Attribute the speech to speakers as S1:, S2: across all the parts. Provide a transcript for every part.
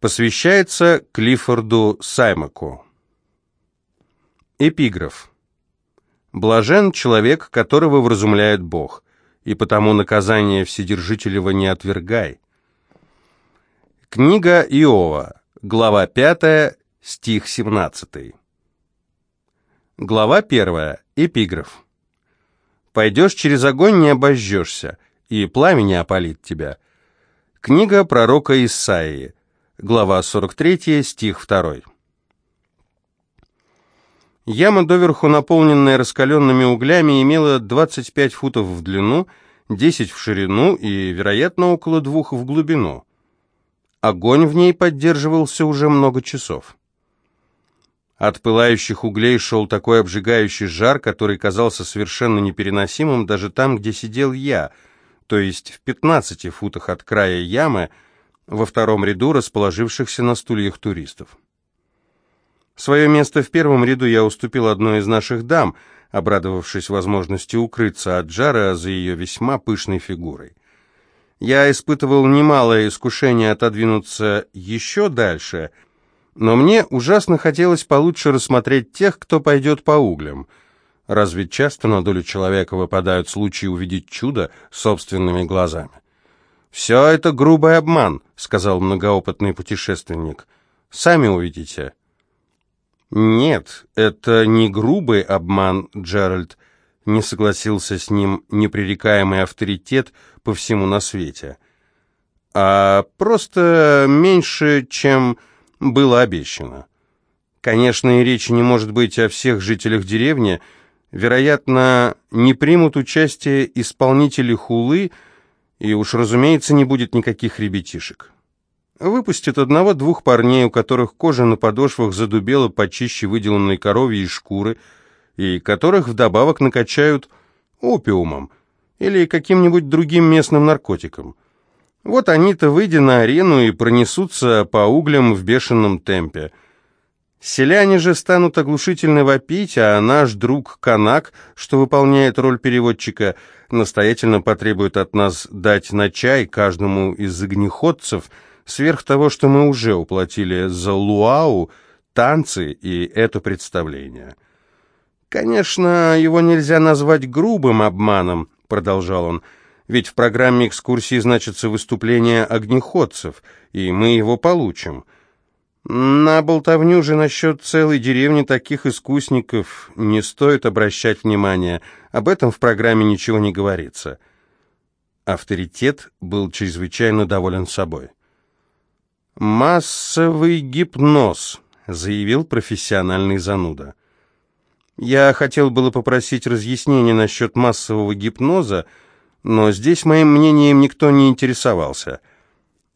S1: Посвящается Клиффорду Саймаку. Эпиграф. «Блажен человек, которого вразумляет Бог, и потому наказание Вседержителева не отвергай». Книга Иова, глава 5, стих 17. Глава 1. Эпиграф. «Пойдешь через огонь, не обожжешься, и пламя не опалит тебя». Книга пророка Исаии, глава 43, стих 2. Яма, доверху наполненная раскаленными углями, имела 25 футов в длину, 10 в ширину и, вероятно, около двух в глубину. Огонь в ней поддерживался уже много часов. От пылающих углей шел такой обжигающий жар, который казался совершенно непереносимым даже там, где сидел я, то есть в 15 футах от края ямы, во втором ряду расположившихся на стульях туристов. Свое место в первом ряду я уступил одной из наших дам, обрадовавшись возможности укрыться от жара за ее весьма пышной фигурой. Я испытывал немалое искушение отодвинуться еще дальше, но мне ужасно хотелось получше рассмотреть тех, кто пойдет по углям. Разве часто на долю человека выпадают случаи увидеть чудо собственными глазами? «Все это грубый обман», — сказал многоопытный путешественник. «Сами увидите». «Нет, это не грубый обман, Джеральд», — не согласился с ним непререкаемый авторитет по всему на свете, «а просто меньше, чем было обещано. Конечно, и речи не может быть о всех жителях деревни, вероятно, не примут участие исполнители хулы, и уж, разумеется, не будет никаких ребятишек». Выпустит одного-двух парней, у которых кожа на подошвах задубела почище выделанной коровьей шкуры, и которых вдобавок накачают опиумом или каким-нибудь другим местным наркотиком. Вот они-то, выйдя на арену, и пронесутся по углям в бешеном темпе. Селяне же станут оглушительно вопить, а наш друг Канак, что выполняет роль переводчика, настоятельно потребует от нас дать на чай каждому из огнеходцев – сверх того, что мы уже уплатили за луау, танцы и это представление. «Конечно, его нельзя назвать грубым обманом», — продолжал он, «ведь в программе экскурсии значится выступление огнеходцев, и мы его получим». На болтовню же насчет целой деревни таких искусников не стоит обращать внимания. Об этом в программе ничего не говорится. Авторитет был чрезвычайно доволен собой. «Массовый гипноз», — заявил профессиональный зануда. Я хотел было попросить разъяснения насчет массового гипноза, но здесь моим мнением никто не интересовался.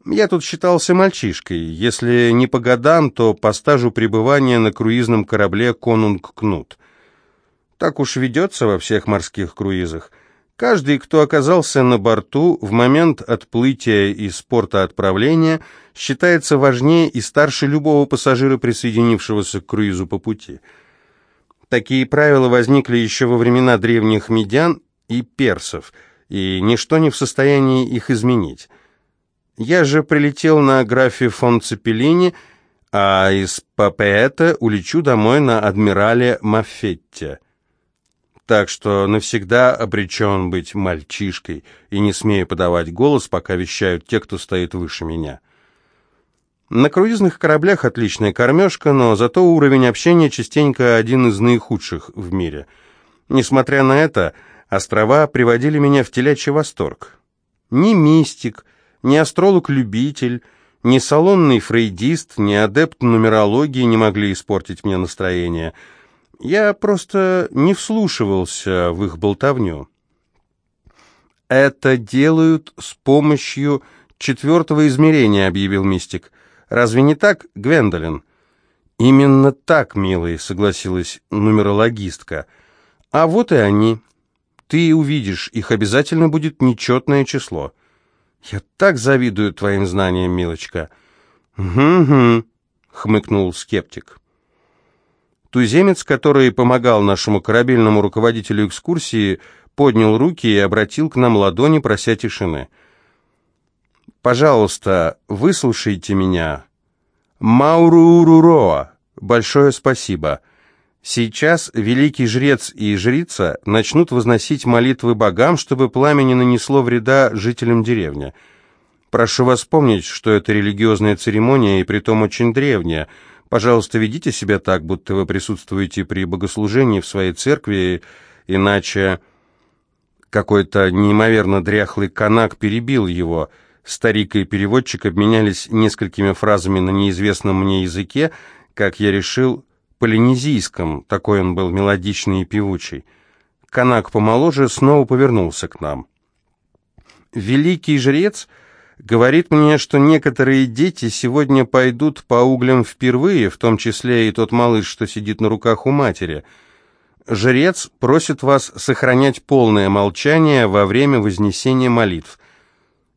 S1: Я тут считался мальчишкой, если не по годам, то по стажу пребывания на круизном корабле «Конунг Кнут». Так уж ведется во всех морских круизах. Каждый, кто оказался на борту в момент отплытия из порта отправления, считается важнее и старше любого пассажира, присоединившегося к круизу по пути. Такие правила возникли еще во времена древних медян и персов, и ничто не в состоянии их изменить. Я же прилетел на графе фон Цепеллини, а из Папеэта улечу домой на адмирале Мафетте так что навсегда обречен быть мальчишкой и не смею подавать голос, пока вещают те, кто стоит выше меня. На круизных кораблях отличная кормежка, но зато уровень общения частенько один из наихудших в мире. Несмотря на это, острова приводили меня в телячий восторг. Ни мистик, ни астролог-любитель, ни салонный фрейдист, ни адепт нумерологии не могли испортить мне настроение – я просто не вслушивался в их болтовню. «Это делают с помощью четвертого измерения», — объявил мистик. «Разве не так, Гвендолин?» «Именно так, милый», — согласилась нумерологистка. «А вот и они. Ты увидишь, их обязательно будет нечетное число». «Я так завидую твоим знаниям, милочка». «Угу-угу», — хмыкнул скептик. Туземец, который помогал нашему корабельному руководителю экскурсии, поднял руки и обратил к нам ладони, прося тишины. «Пожалуйста, выслушайте меня. Мауруруроа, большое спасибо. Сейчас великий жрец и жрица начнут возносить молитвы богам, чтобы пламя не нанесло вреда жителям деревни. Прошу вас помнить, что это религиозная церемония и притом очень древняя. Пожалуйста, ведите себя так, будто вы присутствуете при богослужении в своей церкви, иначе какой-то неимоверно дряхлый канак перебил его. Старик и переводчик обменялись несколькими фразами на неизвестном мне языке, как я решил, полинезийском, такой он был мелодичный и певучий. Канак помоложе снова повернулся к нам. «Великий жрец говорит мне, что некоторые дети сегодня пойдут по углям впервые, в том числе и тот малыш, что сидит на руках у матери. Жрец просит вас сохранять полное молчание во время вознесения молитв,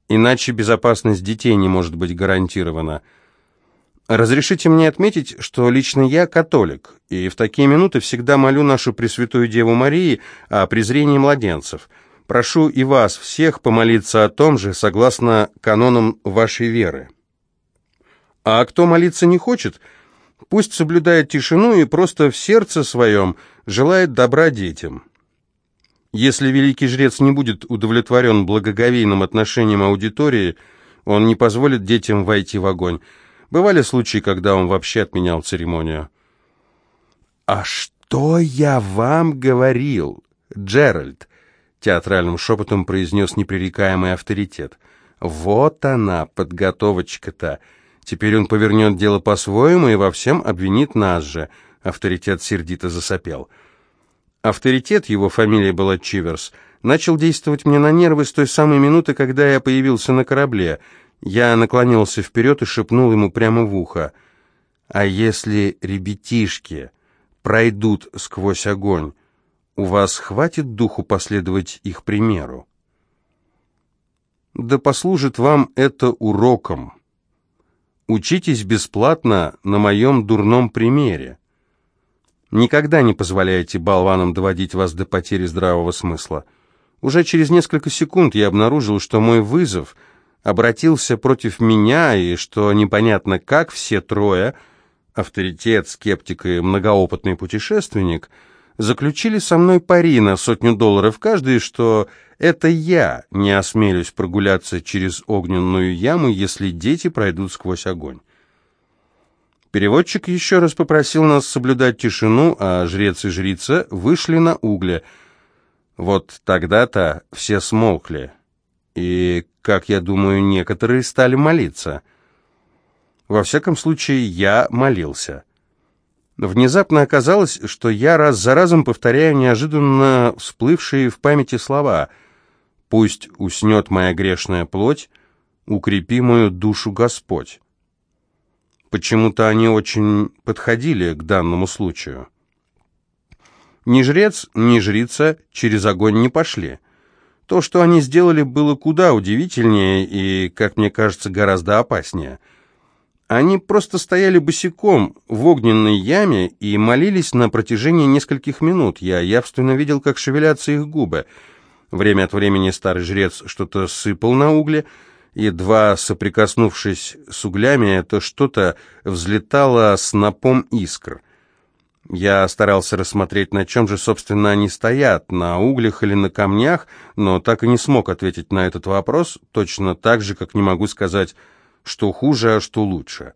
S1: иначе безопасность детей не может быть гарантирована». Разрешите мне отметить, что лично я католик, и в такие минуты всегда молю нашу Пресвятую Деву Марии о презрении младенцев. Прошу и вас всех помолиться о том же, согласно канонам вашей веры. А кто молиться не хочет, пусть соблюдает тишину и просто в сердце своем желает добра детям. Если великий жрец не будет удовлетворен благоговейным отношением аудитории, он не позволит детям войти в огонь. Бывали случаи, когда он вообще отменял церемонию. «А что я вам говорил, Джеральд?» Театральным шепотом произнес непререкаемый авторитет. «Вот она, подготовочка-то. Теперь он повернет дело по-своему и во всем обвинит нас же». Авторитет сердито засопел. Авторитет, его фамилия была Чиверс, начал действовать мне на нервы с той самой минуты, когда я появился на корабле — я наклонился вперед и шепнул ему прямо в ухо. «А если ребятишки пройдут сквозь огонь, у вас хватит духу последовать их примеру?» «Да послужит вам это уроком. Учитесь бесплатно на моем дурном примере. Никогда не позволяйте болванам доводить вас до потери здравого смысла. Уже через несколько секунд я обнаружил, что мой вызов — обратился против меня, и что непонятно как все трое, авторитет, скептик и многоопытный путешественник, заключили со мной пари на сотню долларов каждый, что это я не осмелюсь прогуляться через огненную яму, если дети пройдут сквозь огонь. Переводчик еще раз попросил нас соблюдать тишину, а жрец и жрица вышли на угли. Вот тогда-то все смолкли. И, как я думаю, некоторые стали молиться. Во всяком случае, я молился. Внезапно оказалось, что я раз за разом повторяю неожиданно всплывшие в памяти слова «Пусть уснет моя грешная плоть, укрепи мою душу Господь». Почему-то они очень подходили к данному случаю. Ни жрец, ни жрица через огонь не пошли. То, что они сделали, было куда удивительнее и, как мне кажется, гораздо опаснее. Они просто стояли босиком в огненной яме и молились на протяжении нескольких минут. Я явственно видел, как шевелятся их губы. Время от времени старый жрец что-то сыпал на угли, едва соприкоснувшись с углями, это что-то взлетало снопом искр — я старался рассмотреть, на чем же, собственно, они стоят, на углях или на камнях, но так и не смог ответить на этот вопрос, точно так же, как не могу сказать, что хуже, а что лучше.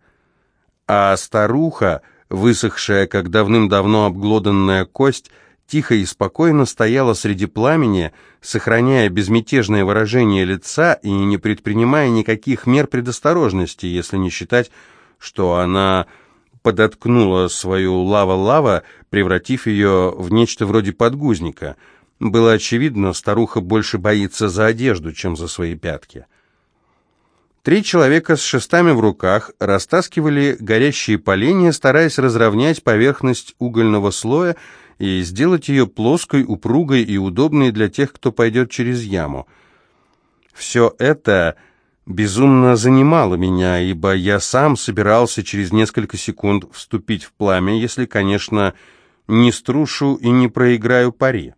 S1: А старуха, высохшая, как давным-давно обглоданная кость, тихо и спокойно стояла среди пламени, сохраняя безмятежное выражение лица и не предпринимая никаких мер предосторожности, если не считать, что она подоткнула свою лава-лава, превратив ее в нечто вроде подгузника. Было очевидно, старуха больше боится за одежду, чем за свои пятки. Три человека с шестами в руках растаскивали горящие поленья, стараясь разровнять поверхность угольного слоя и сделать ее плоской, упругой и удобной для тех, кто пойдет через яму. Все это безумно занимало меня, ибо я сам собирался через несколько секунд вступить в пламя, если, конечно, не струшу и не проиграю пари.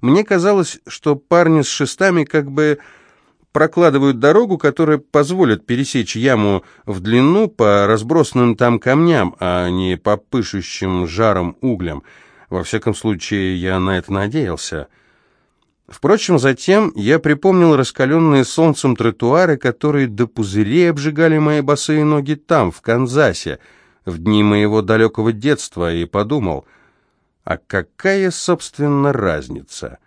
S1: Мне казалось, что парни с шестами как бы прокладывают дорогу, которая позволит пересечь яму в длину по разбросанным там камням, а не по пышущим жаром углям. Во всяком случае, я на это надеялся. Впрочем, затем я припомнил раскаленные солнцем тротуары, которые до пузырей обжигали мои босые ноги там, в Канзасе, в дни моего далекого детства, и подумал, а какая, собственно, разница?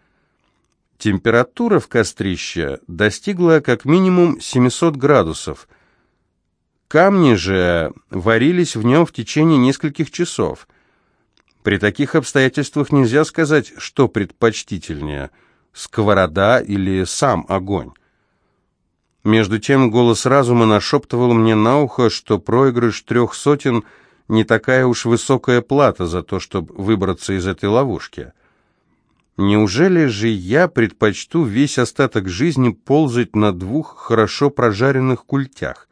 S1: Температура в кострище достигла как минимум 700 градусов. Камни же варились в нем в течение нескольких часов. При таких обстоятельствах нельзя сказать, что предпочтительнее – сковорода или сам огонь. Между тем голос разума нашептывал мне на ухо, что проигрыш трех сотен не такая уж высокая плата за то, чтобы выбраться из этой ловушки. Неужели же я предпочту весь остаток жизни ползать на двух хорошо прожаренных культях?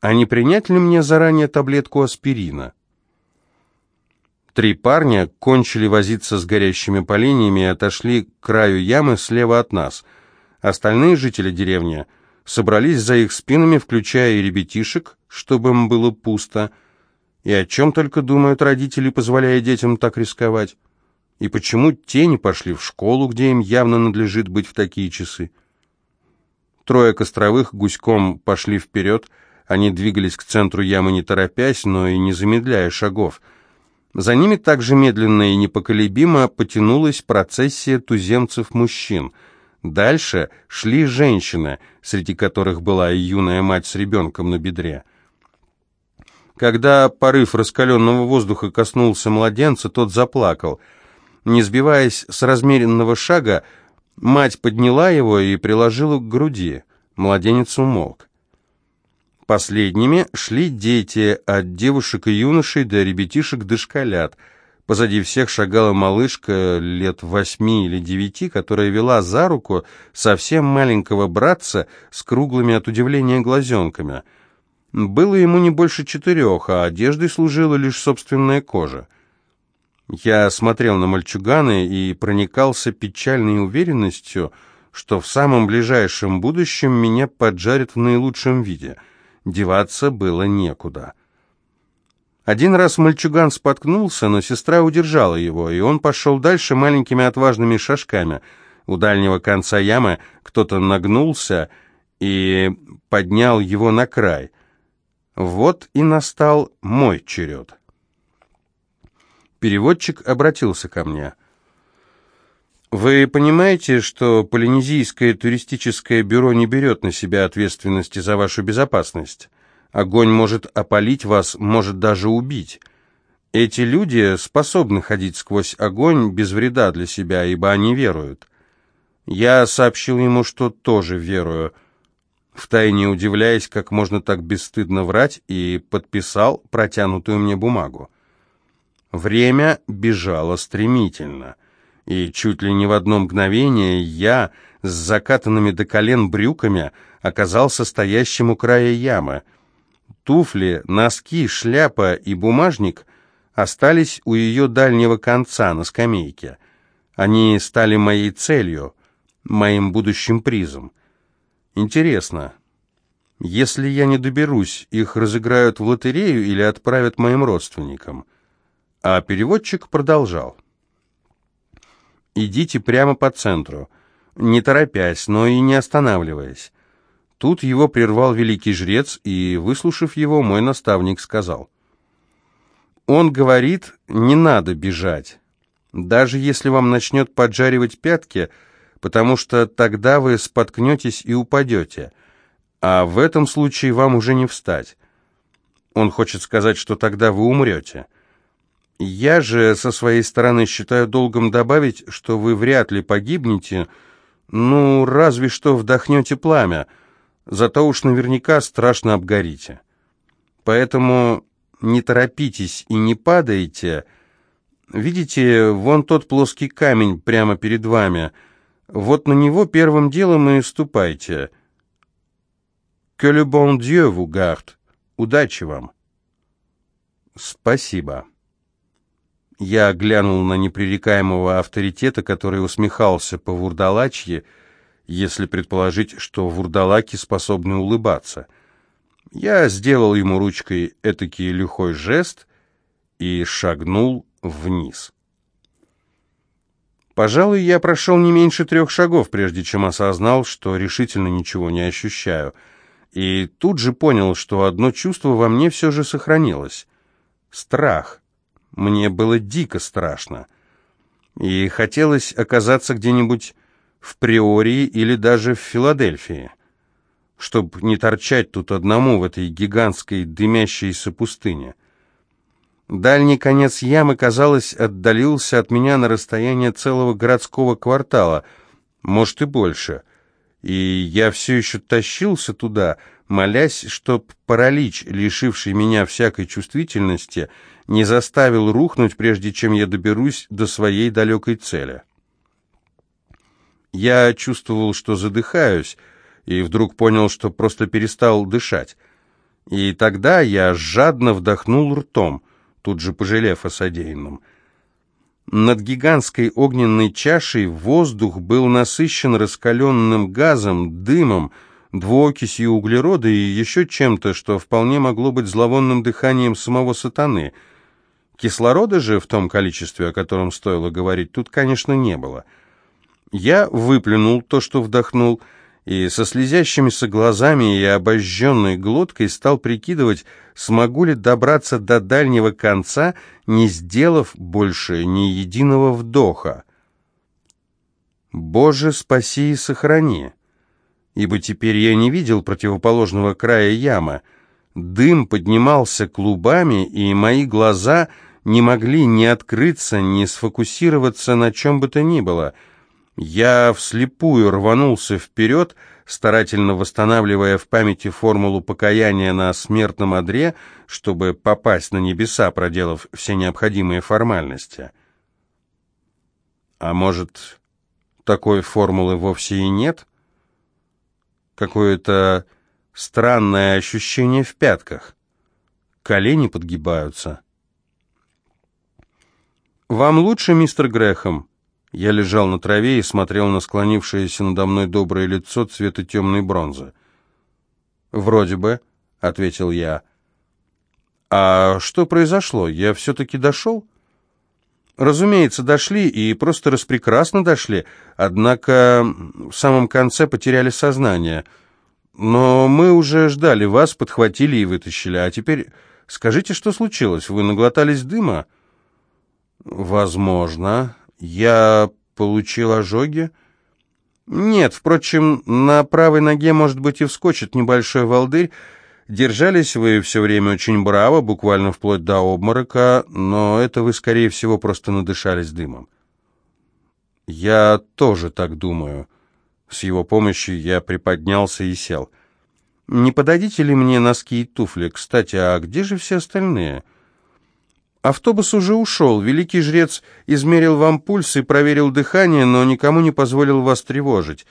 S1: А не принять ли мне заранее таблетку аспирина? Три парня кончили возиться с горящими поленьями и отошли к краю ямы слева от нас. Остальные жители деревни собрались за их спинами, включая и ребятишек, чтобы им было пусто. И о чем только думают родители, позволяя детям так рисковать? И почему те не пошли в школу, где им явно надлежит быть в такие часы? Трое костровых гуськом пошли вперед, они двигались к центру ямы не торопясь, но и не замедляя шагов — за ними также медленно и непоколебимо потянулась процессия туземцев-мужчин. Дальше шли женщины, среди которых была и юная мать с ребенком на бедре. Когда порыв раскаленного воздуха коснулся младенца, тот заплакал. Не сбиваясь с размеренного шага, мать подняла его и приложила к груди. Младенец умолк. Последними шли дети, от девушек и юношей до ребятишек дошколят. Позади всех шагала малышка лет восьми или девяти, которая вела за руку совсем маленького братца с круглыми от удивления глазенками. Было ему не больше четырех, а одеждой служила лишь собственная кожа. Я смотрел на мальчуганы и проникался печальной уверенностью, что в самом ближайшем будущем меня поджарят в наилучшем виде — деваться было некуда. Один раз мальчуган споткнулся, но сестра удержала его, и он пошел дальше маленькими отважными шажками. У дальнего конца ямы кто-то нагнулся и поднял его на край. Вот и настал мой черед. Переводчик обратился ко мне. Вы понимаете, что Полинезийское туристическое бюро не берет на себя ответственности за вашу безопасность? Огонь может опалить вас, может даже убить. Эти люди способны ходить сквозь огонь без вреда для себя, ибо они веруют. Я сообщил ему, что тоже верую, втайне удивляясь, как можно так бесстыдно врать, и подписал протянутую мне бумагу. Время бежало стремительно — и чуть ли не в одно мгновение я с закатанными до колен брюками оказался стоящим у края ямы. Туфли, носки, шляпа и бумажник остались у ее дальнего конца на скамейке. Они стали моей целью, моим будущим призом. Интересно, если я не доберусь, их разыграют в лотерею или отправят моим родственникам? А переводчик продолжал. Идите прямо по центру, не торопясь, но и не останавливаясь. Тут его прервал великий жрец, и, выслушав его, мой наставник сказал. Он говорит, не надо бежать, даже если вам начнет поджаривать пятки, потому что тогда вы споткнетесь и упадете, а в этом случае вам уже не встать. Он хочет сказать, что тогда вы умрете. Я же со своей стороны считаю долгом добавить, что вы вряд ли погибнете, ну, разве что вдохнете пламя, зато уж наверняка страшно обгорите. Поэтому не торопитесь и не падайте. Видите, вон тот плоский камень прямо перед вами. Вот на него первым делом и ступайте. Que le bon Dieu vous garde. Удачи вам. Спасибо. Я глянул на непререкаемого авторитета, который усмехался по вурдалачье, если предположить, что вурдалаки способны улыбаться. Я сделал ему ручкой этакий лихой жест и шагнул вниз. Пожалуй, я прошел не меньше трех шагов, прежде чем осознал, что решительно ничего не ощущаю. И тут же понял, что одно чувство во мне все же сохранилось. Страх. Мне было дико страшно. И хотелось оказаться где-нибудь в Приории или даже в Филадельфии, чтобы не торчать тут одному в этой гигантской дымящейся пустыне. Дальний конец ямы, казалось, отдалился от меня на расстояние целого городского квартала, может и больше. И я все еще тащился туда, молясь, чтоб паралич, лишивший меня всякой чувствительности, не заставил рухнуть, прежде чем я доберусь до своей далекой цели. Я чувствовал, что задыхаюсь, и вдруг понял, что просто перестал дышать. И тогда я жадно вдохнул ртом, тут же пожалев о содеянном. Над гигантской огненной чашей воздух был насыщен раскаленным газом, дымом, двуокисью углерода и еще чем-то, что вполне могло быть зловонным дыханием самого сатаны. Кислорода же в том количестве, о котором стоило говорить, тут, конечно, не было — я выплюнул то, что вдохнул, и со слезящимися глазами и обожженной глоткой стал прикидывать, смогу ли добраться до дальнего конца, не сделав больше ни единого вдоха. «Боже, спаси и сохрани!» Ибо теперь я не видел противоположного края ямы. Дым поднимался клубами, и мои глаза не могли ни открыться, ни сфокусироваться на чем бы то ни было — я вслепую рванулся вперед, старательно восстанавливая в памяти формулу покаяния на смертном одре, чтобы попасть на небеса, проделав все необходимые формальности. А может, такой формулы вовсе и нет? Какое-то странное ощущение в пятках. Колени подгибаются. «Вам лучше, мистер Грэхэм?» Я лежал на траве и смотрел на склонившееся надо мной доброе лицо цвета темной бронзы. «Вроде бы», — ответил я. «А что произошло? Я все-таки дошел?» «Разумеется, дошли, и просто распрекрасно дошли, однако в самом конце потеряли сознание. Но мы уже ждали вас, подхватили и вытащили. А теперь скажите, что случилось? Вы наглотались дыма?» «Возможно», я получил ожоги? Нет, впрочем, на правой ноге, может быть, и вскочит небольшой волдырь. Держались вы все время очень браво, буквально вплоть до обморока, но это вы, скорее всего, просто надышались дымом. Я тоже так думаю. С его помощью я приподнялся и сел. Не подадите ли мне носки и туфли? Кстати, а где же все остальные?» Автобус уже ушел. Великий жрец измерил вам пульс и проверил дыхание, но никому не позволил вас тревожить.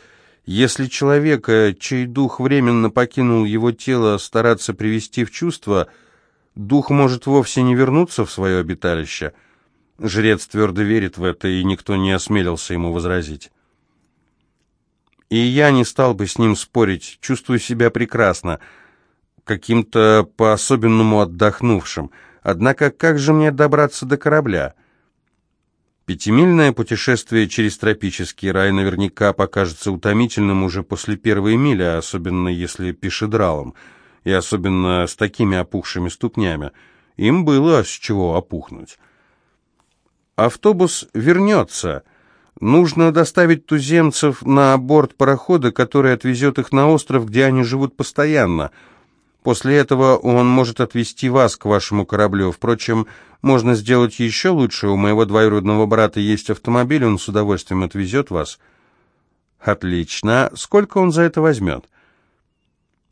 S1: Если человека, чей дух временно покинул его тело, стараться привести в чувство, дух может вовсе не вернуться в свое обиталище. Жрец твердо верит в это, и никто не осмелился ему возразить. И я не стал бы с ним спорить, чувствую себя прекрасно, каким-то по-особенному отдохнувшим — Однако как же мне добраться до корабля? Пятимильное путешествие через тропический рай наверняка покажется утомительным уже после первой мили, особенно если пешедралом, и особенно с такими опухшими ступнями. Им было с чего опухнуть. Автобус вернется. Нужно доставить туземцев на борт парохода, который отвезет их на остров, где они живут постоянно — После этого он может отвезти вас к вашему кораблю. Впрочем, можно сделать еще лучше. У моего двоюродного брата есть автомобиль, он с удовольствием отвезет вас. Отлично. Сколько он за это возьмет?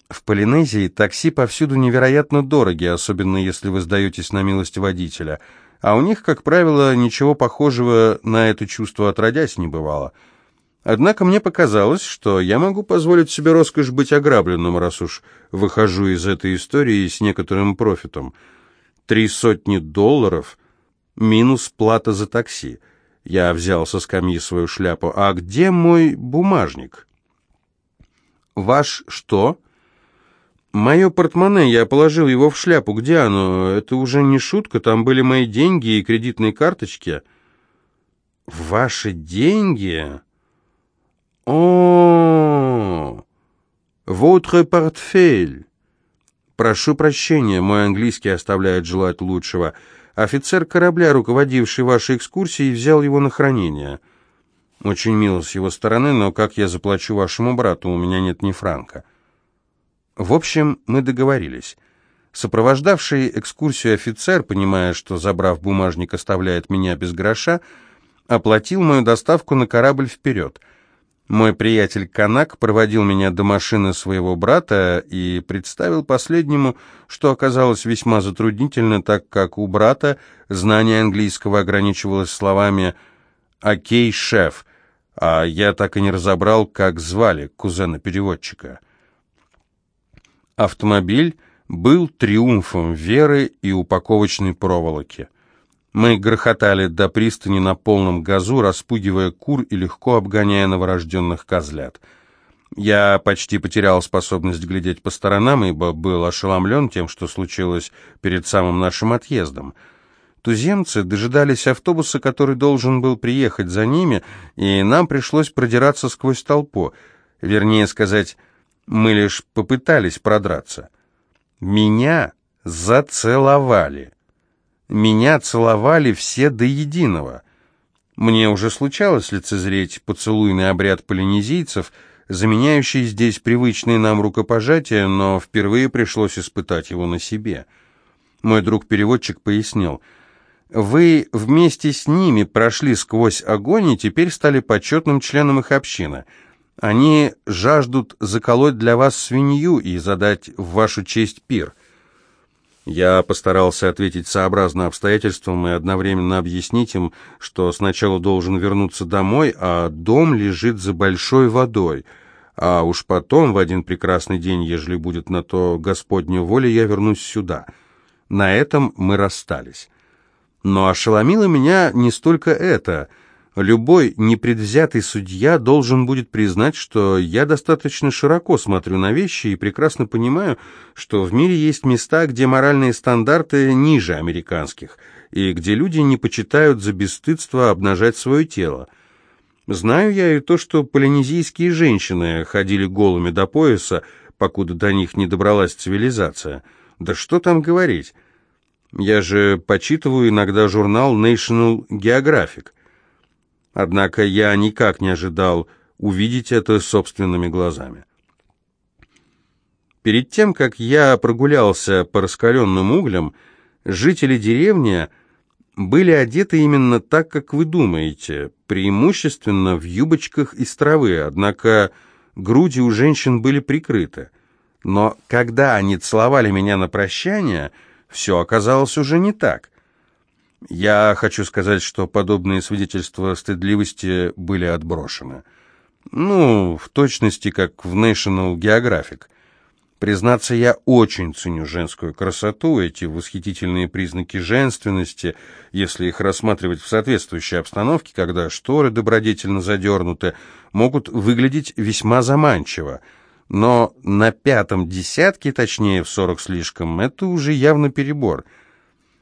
S1: В Полинезии такси повсюду невероятно дороги, особенно если вы сдаетесь на милость водителя. А у них, как правило, ничего похожего на это чувство отродясь не бывало. Однако мне показалось, что я могу позволить себе роскошь быть ограбленным, раз уж выхожу из этой истории с некоторым профитом. Три сотни долларов минус плата за такси. Я взял со скамьи свою шляпу. «А где мой бумажник?» «Ваш что?» «Мое портмоне, я положил его в шляпу. Где оно? Это уже не шутка, там были мои деньги и кредитные карточки». «Ваши деньги?» «О, votre портфель». «Прошу прощения, мой английский оставляет желать лучшего. Офицер корабля, руководивший вашей экскурсией, взял его на хранение». «Очень мило с его стороны, но как я заплачу вашему брату? У меня нет ни франка». В общем, мы договорились. Сопровождавший экскурсию офицер, понимая, что, забрав бумажник, оставляет меня без гроша, оплатил мою доставку на корабль вперед. Мой приятель Канак проводил меня до машины своего брата и представил последнему, что оказалось весьма затруднительно, так как у брата знание английского ограничивалось словами «Окей, шеф», а я так и не разобрал, как звали кузена-переводчика. Автомобиль был триумфом веры и упаковочной проволоки. Мы грохотали до пристани на полном газу, распугивая кур и легко обгоняя новорожденных козлят. Я почти потерял способность глядеть по сторонам, ибо был ошеломлен тем, что случилось перед самым нашим отъездом. Туземцы дожидались автобуса, который должен был приехать за ними, и нам пришлось продираться сквозь толпу. Вернее сказать, мы лишь попытались продраться. Меня зацеловали. Меня целовали все до единого. Мне уже случалось лицезреть поцелуйный обряд полинезийцев, заменяющий здесь привычные нам рукопожатия, но впервые пришлось испытать его на себе. Мой друг-переводчик пояснил, «Вы вместе с ними прошли сквозь огонь и теперь стали почетным членом их общины». Они жаждут заколоть для вас свинью и задать в вашу честь пир. Я постарался ответить сообразно обстоятельствам и одновременно объяснить им, что сначала должен вернуться домой, а дом лежит за большой водой, а уж потом, в один прекрасный день, ежели будет на то Господня воля, я вернусь сюда. На этом мы расстались. Но ошеломило меня не столько это — Любой непредвзятый судья должен будет признать, что я достаточно широко смотрю на вещи и прекрасно понимаю, что в мире есть места, где моральные стандарты ниже американских, и где люди не почитают за бесстыдство обнажать свое тело. Знаю я и то, что полинезийские женщины ходили голыми до пояса, покуда до них не добралась цивилизация. Да что там говорить? Я же почитываю иногда журнал National Geographic. Однако я никак не ожидал увидеть это собственными глазами. Перед тем, как я прогулялся по раскаленным углям, жители деревни были одеты именно так, как вы думаете, преимущественно в юбочках из травы, однако груди у женщин были прикрыты. Но когда они целовали меня на прощание, все оказалось уже не так. Я хочу сказать, что подобные свидетельства стыдливости были отброшены. Ну, в точности, как в National Geographic. Признаться, я очень ценю женскую красоту, эти восхитительные признаки женственности, если их рассматривать в соответствующей обстановке, когда шторы добродетельно задернуты, могут выглядеть весьма заманчиво. Но на пятом десятке, точнее в сорок слишком, это уже явно перебор –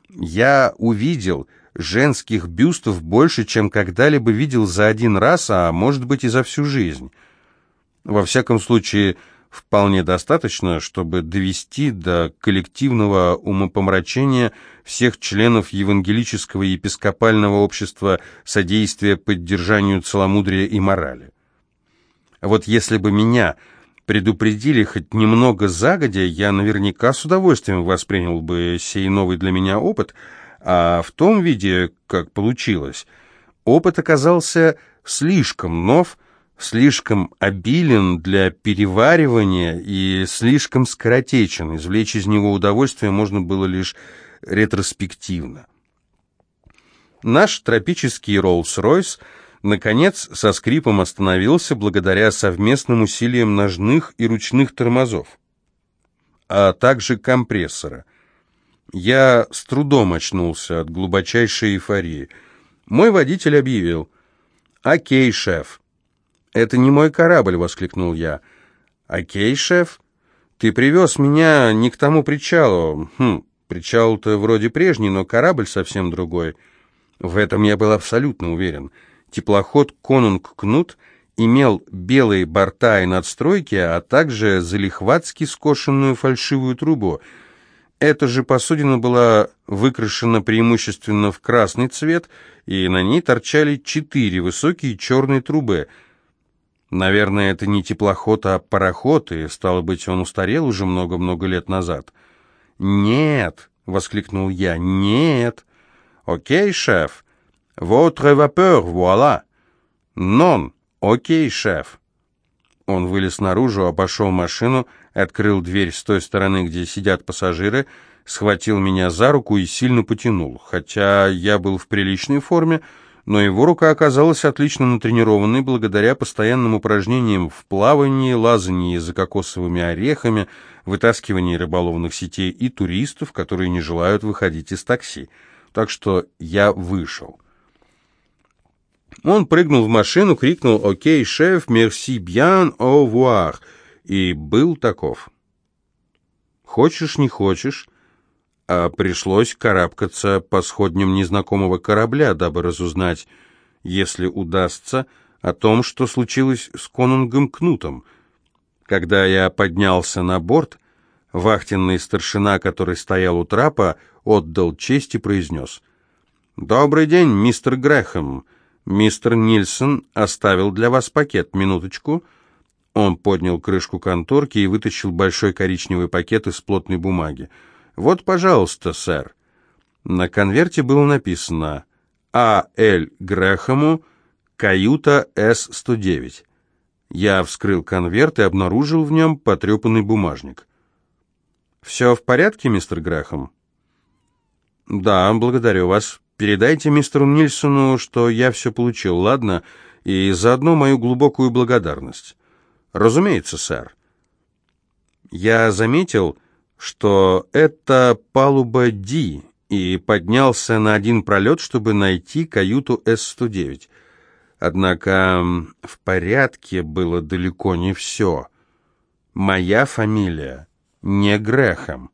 S1: я увидел женских бюстов больше, чем когда-либо видел за один раз, а может быть и за всю жизнь. Во всяком случае, вполне достаточно, чтобы довести до коллективного умопомрачения всех членов евангелического епископального общества содействия поддержанию целомудрия и морали. Вот если бы меня предупредили хоть немного загодя, я наверняка с удовольствием воспринял бы сей новый для меня опыт, а в том виде, как получилось, опыт оказался слишком нов, слишком обилен для переваривания и слишком скоротечен. Извлечь из него удовольствие можно было лишь ретроспективно. Наш тропический Роллс-Ройс – наконец со скрипом остановился благодаря совместным усилиям ножных и ручных тормозов, а также компрессора. Я с трудом очнулся от глубочайшей эйфории. Мой водитель объявил. «Окей, шеф». «Это не мой корабль», — воскликнул я. «Окей, шеф. Ты привез меня не к тому причалу. Хм, причал-то вроде прежний, но корабль совсем другой. В этом я был абсолютно уверен. Теплоход «Конунг Кнут» имел белые борта и надстройки, а также залихватски скошенную фальшивую трубу. Эта же посудина была выкрашена преимущественно в красный цвет, и на ней торчали четыре высокие черные трубы. Наверное, это не теплоход, а пароход, и, стало быть, он устарел уже много-много лет назад. «Нет!» — воскликнул я. «Нет!» «Окей, шеф. Votre vapeur, voilà. Non. Окей, шеф». Он вылез наружу, обошел машину, открыл дверь с той стороны, где сидят пассажиры, схватил меня за руку и сильно потянул. Хотя я был в приличной форме, но его рука оказалась отлично натренированной благодаря постоянным упражнениям в плавании, лазании за кокосовыми орехами, вытаскивании рыболовных сетей и туристов, которые не желают выходить из такси так что я вышел. Он прыгнул в машину, крикнул «Окей, шеф, мерси бьян, au revoir» и был таков. Хочешь, не хочешь, а пришлось карабкаться по сходням незнакомого корабля, дабы разузнать, если удастся, о том, что случилось с конунгом Кнутом. Когда я поднялся на борт, вахтенный старшина, который стоял у трапа, отдал честь и произнес. «Добрый день, мистер Грэхэм. Мистер Нильсон оставил для вас пакет. Минуточку». Он поднял крышку конторки и вытащил большой коричневый пакет из плотной бумаги. «Вот, пожалуйста, сэр». На конверте было написано «А. Л. Грэхэму, каюта С-109». Я вскрыл конверт и обнаружил в нем потрепанный бумажник. «Все в порядке, мистер Грэхэм?» «Да, благодарю вас. Передайте мистеру Нильсону, что я все получил, ладно? И заодно мою глубокую благодарность». «Разумеется, сэр». Я заметил, что это палуба Ди, и поднялся на один пролет, чтобы найти каюту С-109. Однако в порядке было далеко не все. Моя фамилия не Грехом.